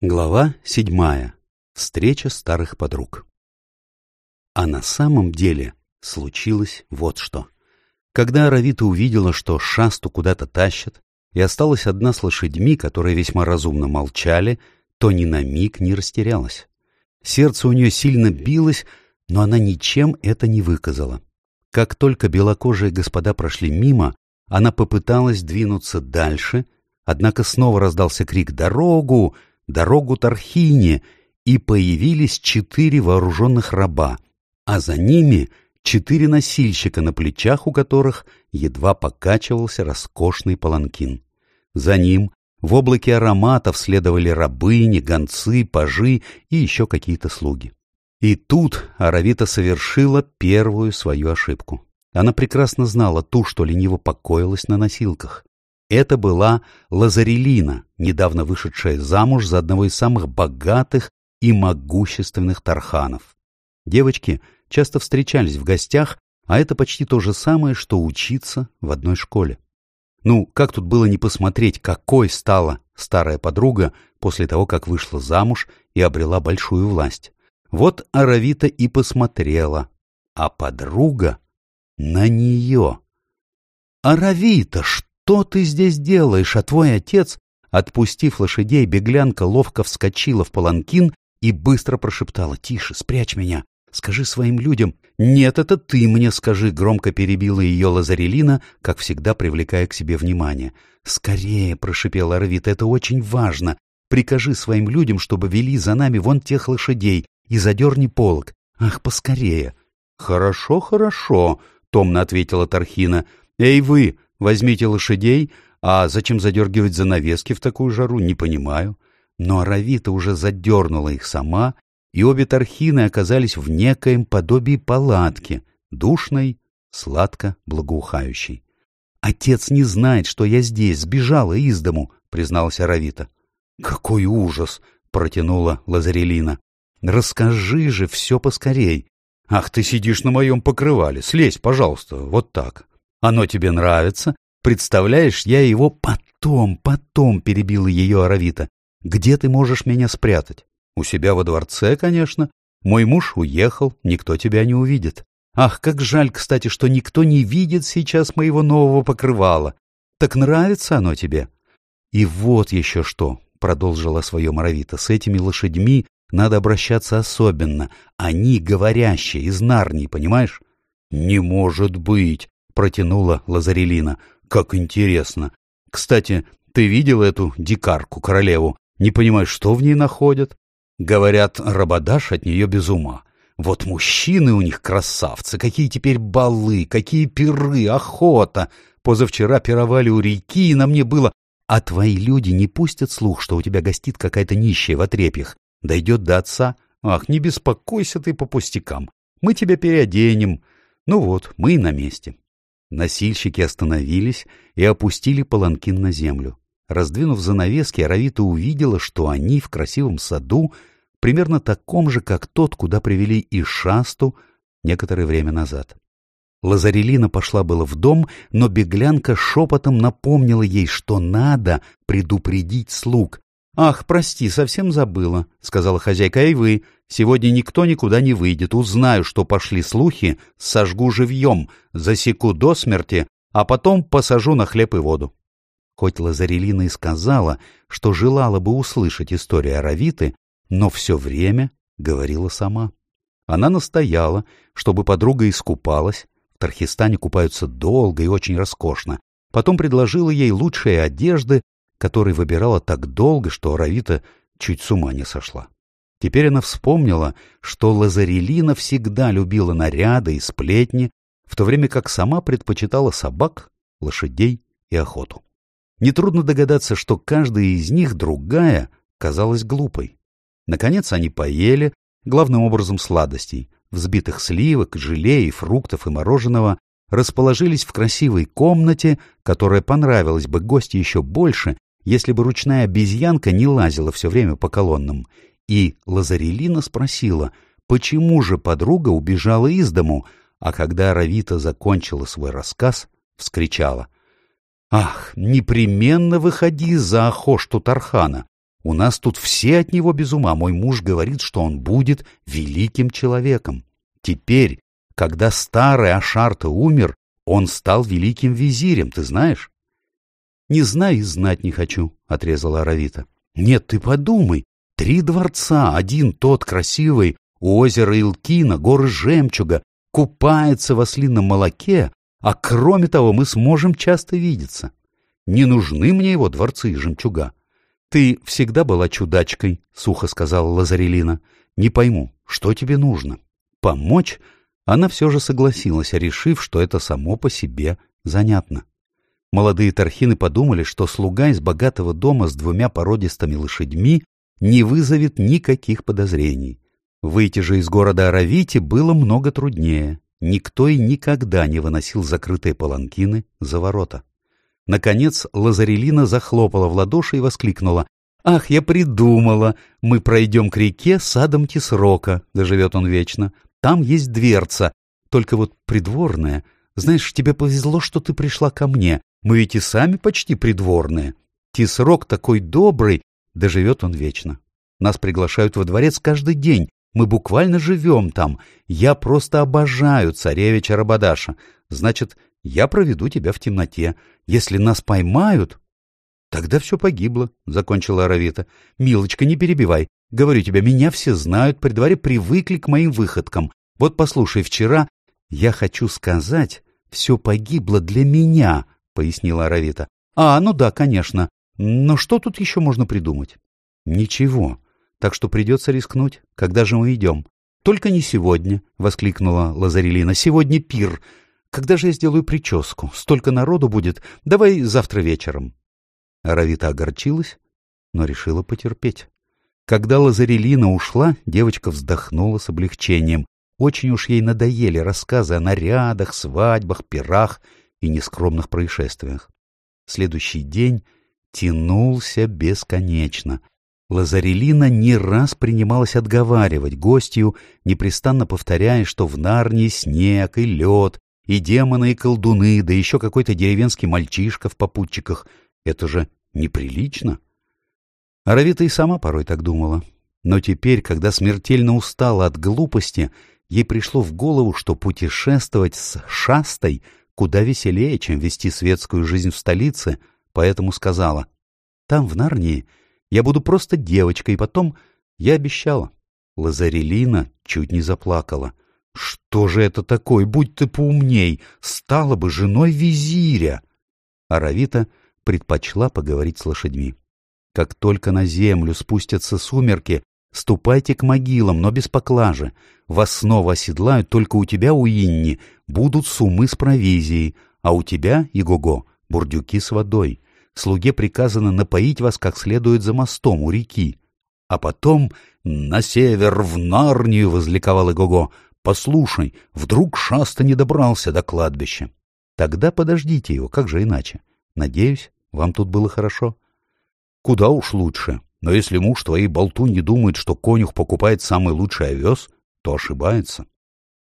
Глава седьмая. Встреча старых подруг. А на самом деле случилось вот что. Когда Равита увидела, что шасту куда-то тащат, и осталась одна с лошадьми, которые весьма разумно молчали, то ни на миг не растерялась. Сердце у нее сильно билось, но она ничем это не выказала. Как только белокожие господа прошли мимо, она попыталась двинуться дальше, однако снова раздался крик «Дорогу!» дорогу Тархине, и появились четыре вооруженных раба, а за ними четыре носильщика, на плечах у которых едва покачивался роскошный паланкин. За ним в облаке ароматов следовали рабыни, гонцы, пажи и еще какие-то слуги. И тут Аравита совершила первую свою ошибку. Она прекрасно знала ту, что лениво покоилась на носилках. Это была Лазарелина, недавно вышедшая замуж за одного из самых богатых и могущественных тарханов. Девочки часто встречались в гостях, а это почти то же самое, что учиться в одной школе. Ну, как тут было не посмотреть, какой стала старая подруга после того, как вышла замуж и обрела большую власть. Вот Аравита и посмотрела, а подруга на нее. «Аравита, что?» что ты здесь делаешь, а твой отец...» Отпустив лошадей, беглянка ловко вскочила в паланкин и быстро прошептала. «Тише, спрячь меня. Скажи своим людям. Нет, это ты мне скажи», — громко перебила ее Лазарелина, как всегда привлекая к себе внимание. «Скорее», — прошепел Арвид, — «это очень важно. Прикажи своим людям, чтобы вели за нами вон тех лошадей и задерни полог. Ах, поскорее». «Хорошо, хорошо», — томно ответила Тархина. «Эй вы, Возьмите лошадей, а зачем задергивать занавески в такую жару, не понимаю. Но Аравита уже задернула их сама, и обе тархины оказались в некоем подобии палатки, душной, сладко благоухающей. «Отец не знает, что я здесь, сбежала из дому», — призналась Аравита. «Какой ужас!» — протянула Лазарелина. «Расскажи же все поскорей. Ах, ты сидишь на моем покрывале, слезь, пожалуйста, вот так». Оно тебе нравится? Представляешь, я его потом, потом перебила ее Аравита. Где ты можешь меня спрятать? У себя во дворце, конечно. Мой муж уехал, никто тебя не увидит. Ах, как жаль, кстати, что никто не видит сейчас моего нового покрывала. Так нравится оно тебе? И вот еще что, — продолжила свое Моровита, — с этими лошадьми надо обращаться особенно. Они говорящие, из Нарнии, понимаешь? — Не может быть! протянула Лазарелина. «Как интересно! Кстати, ты видел эту дикарку, королеву? Не понимаешь, что в ней находят?» Говорят, Рабадаш от нее без ума. Вот мужчины у них красавцы, какие теперь балы, какие пиры, охота. Позавчера пировали у реки, и на мне было... А твои люди не пустят слух, что у тебя гостит какая-то нищая в отрепьях. Дойдет до отца. Ах, не беспокойся ты по пустякам. Мы тебя переоденем. Ну вот, мы и на месте. Носильщики остановились и опустили паланкин на землю. Раздвинув занавески, Аравита увидела, что они в красивом саду, примерно таком же, как тот, куда привели и шасту некоторое время назад. Лазарелина пошла было в дом, но беглянка шепотом напомнила ей, что надо предупредить слуг, «Ах, прости, совсем забыла», — сказала хозяйка, — «и вы. Сегодня никто никуда не выйдет. Узнаю, что пошли слухи, сожгу живьем, засеку до смерти, а потом посажу на хлеб и воду». Хоть Лазарелина и сказала, что желала бы услышать историю о Аравиты, но все время говорила сама. Она настояла, чтобы подруга искупалась. В Тархистане купаются долго и очень роскошно. Потом предложила ей лучшие одежды который выбирала так долго, что Аравита чуть с ума не сошла. Теперь она вспомнила, что Лазарелина всегда любила наряды и сплетни, в то время как сама предпочитала собак, лошадей и охоту. Нетрудно догадаться, что каждая из них другая казалась глупой. Наконец они поели, главным образом сладостей, взбитых сливок, желе и фруктов и мороженого, расположились в красивой комнате, которая понравилась бы гости еще больше, если бы ручная обезьянка не лазила все время по колоннам. И Лазарелина спросила, почему же подруга убежала из дому, а когда Равита закончила свой рассказ, вскричала. «Ах, непременно выходи за Ахошту Тархана! У нас тут все от него без ума. Мой муж говорит, что он будет великим человеком. Теперь, когда старый Ашарта умер, он стал великим визирем, ты знаешь? «Не знаю и знать не хочу», — отрезала Аравита. «Нет, ты подумай. Три дворца, один тот красивый, у озера Илкина, горы Жемчуга, купается в ослином молоке, а кроме того мы сможем часто видеться. Не нужны мне его дворцы и жемчуга. Ты всегда была чудачкой, — сухо сказала Лазарелина. Не пойму, что тебе нужно? Помочь? Она все же согласилась, решив, что это само по себе занятно. Молодые торхины подумали, что слуга из богатого дома с двумя породистыми лошадьми не вызовет никаких подозрений. Выйти же из города Аравити было много труднее. Никто и никогда не выносил закрытые паланкины за ворота. Наконец Лазарелина захлопала в ладоши и воскликнула. «Ах, я придумала! Мы пройдем к реке садом Тисрока, Тесрока, доживет он вечно. Там есть дверца, только вот придворная — знаешь, тебе повезло, что ты пришла ко мне. Мы ведь и сами почти придворные. Тисрок такой добрый, доживет да он вечно. Нас приглашают во дворец каждый день. Мы буквально живем там. Я просто обожаю царевича Рабадаша. Значит, я проведу тебя в темноте. Если нас поймают... Тогда все погибло, — закончила Аравита. Милочка, не перебивай. Говорю тебе, меня все знают, при дворе привыкли к моим выходкам. Вот послушай, вчера я хочу сказать, все погибло для меня», — пояснила Аравита. «А, ну да, конечно. Но что тут еще можно придумать?» «Ничего. Так что придется рискнуть. Когда же мы идем?» «Только не сегодня», — воскликнула Лазарелина. «Сегодня пир. Когда же я сделаю прическу? Столько народу будет. Давай завтра вечером». Аравита огорчилась, но решила потерпеть. Когда Лазарелина ушла, девочка вздохнула с облегчением. Очень уж ей надоели рассказы о нарядах, свадьбах, пирах и нескромных происшествиях. Следующий день тянулся бесконечно. Лазарелина не раз принималась отговаривать гостью, непрестанно повторяя, что в Нарнии снег и лед, и демоны, и колдуны, да еще какой-то деревенский мальчишка в попутчиках. Это же неприлично. Аравита и сама порой так думала. Но теперь, когда смертельно устала от глупости Ей пришло в голову, что путешествовать с шастой куда веселее, чем вести светскую жизнь в столице, поэтому сказала, «Там, в Нарнии, я буду просто девочкой, и потом я обещала». Лазарелина чуть не заплакала. «Что же это такое? Будь ты поумней! Стала бы женой визиря!» Аравита предпочла поговорить с лошадьми. Как только на землю спустятся сумерки, Ступайте к могилам, но без поклажи. Вас снова оседлают, только у тебя, у Инни, будут сумы с провизией, а у тебя, Игого, бурдюки с водой. Слуге приказано напоить вас как следует за мостом у реки. А потом на север, в Нарнию, — возликовал Игого. Послушай, вдруг Шаста не добрался до кладбища. Тогда подождите его, как же иначе? Надеюсь, вам тут было хорошо. Куда уж лучше, но если муж твоей болтуньи думает, что конюх покупает самый лучший овес, то ошибается.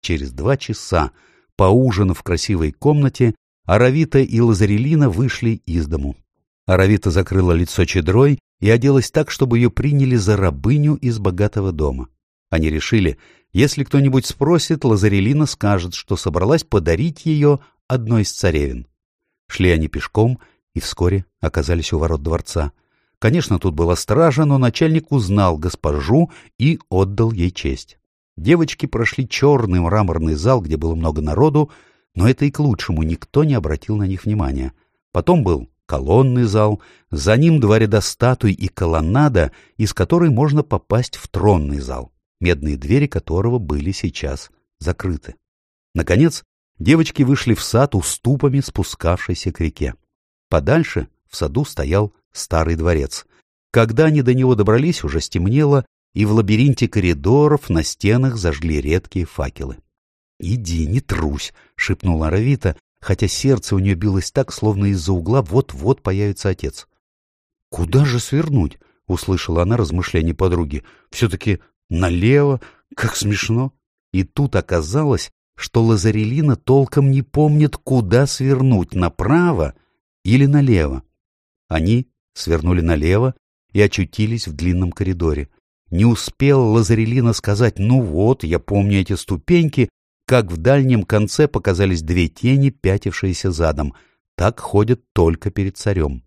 Через два часа, поужинав в красивой комнате, Аравита и Лазарелина вышли из дому. Аравита закрыла лицо чедрой и оделась так, чтобы ее приняли за рабыню из богатого дома. Они решили, если кто-нибудь спросит, Лазарелина скажет, что собралась подарить ее одной из царевин. Шли они пешком и вскоре оказались у ворот дворца — Конечно, тут была стража, но начальник узнал госпожу и отдал ей честь. Девочки прошли черный мраморный зал, где было много народу, но это и к лучшему, никто не обратил на них внимания. Потом был колонный зал, за ним два ряда статуй и колоннада, из которой можно попасть в тронный зал, медные двери которого были сейчас закрыты. Наконец, девочки вышли в сад уступами, спускавшийся к реке. Подальше в саду стоял старый дворец. Когда они до него добрались, уже стемнело, и в лабиринте коридоров на стенах зажгли редкие факелы. «Иди, не трусь!» — шепнула Равита, хотя сердце у нее билось так, словно из-за угла вот-вот появится отец. «Куда же свернуть?» — услышала она размышления подруги. «Все-таки налево, как смешно!» И тут оказалось, что Лазарелина толком не помнит, куда свернуть — направо или налево. Они свернули налево и очутились в длинном коридоре. Не успел Лазарелина сказать «ну вот, я помню эти ступеньки», как в дальнем конце показались две тени, пятившиеся задом. Так ходят только перед царем.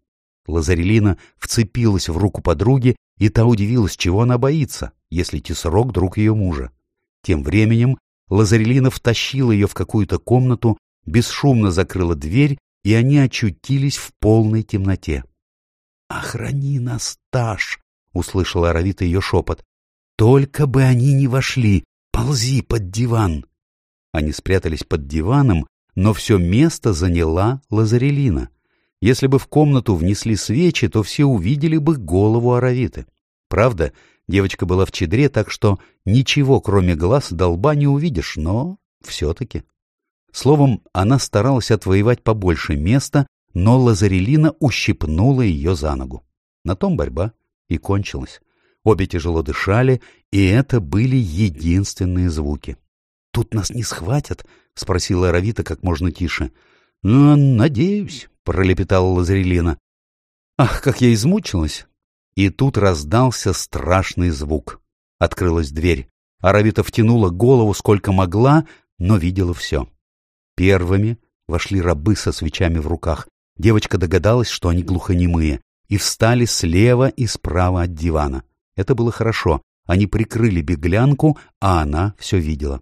Лазарелина вцепилась в руку подруги, и та удивилась, чего она боится, если Тесрок друг ее мужа. Тем временем Лазарелина втащила ее в какую-то комнату, бесшумно закрыла дверь, и они очутились в полной темноте. «Охрани нас, Таш!» — услышала Аравита ее шепот. «Только бы они не вошли! Ползи под диван!» Они спрятались под диваном, но все место заняла Лазарелина. Если бы в комнату внесли свечи, то все увидели бы голову Аравиты. Правда, девочка была в чедре, так что ничего, кроме глаз, долба не увидишь, но все-таки. Словом, она старалась отвоевать побольше места, но Лазарелина ущипнула ее за ногу. На том борьба и кончилась. Обе тяжело дышали, и это были единственные звуки. «Тут нас не схватят?» — спросила Равита как можно тише. Надеюсь», — пролепетала Лазарелина. «Ах, как я измучилась!» И тут раздался страшный звук. Открылась дверь. Аравита втянула голову сколько могла, но видела все. Первыми вошли рабы со свечами в руках. Девочка догадалась, что они глухонемые, и встали слева и справа от дивана. Это было хорошо. Они прикрыли беглянку, а она все видела.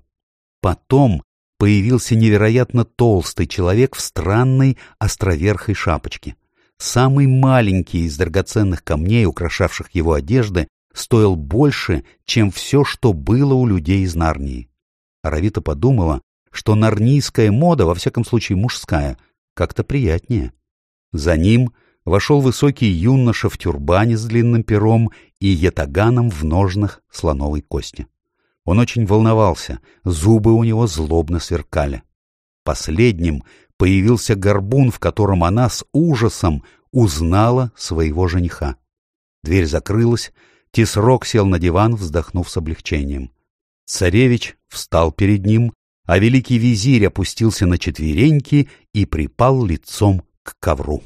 Потом появился невероятно толстый человек в странной островерхой шапочке. Самый маленький из драгоценных камней, украшавших его одежды, стоил больше, чем все, что было у людей из Нарнии. Равита подумала, что нарнийская мода, во всяком случае мужская, как-то приятнее. За ним вошел высокий юноша в тюрбане с длинным пером и ятаганом в ножнах слоновой кости. Он очень волновался, зубы у него злобно сверкали. Последним появился горбун, в котором она с ужасом узнала своего жениха. Дверь закрылась, Тесрок сел на диван, вздохнув с облегчением. Царевич встал перед ним, а великий визирь опустился на четвереньки и припал лицом к ковру.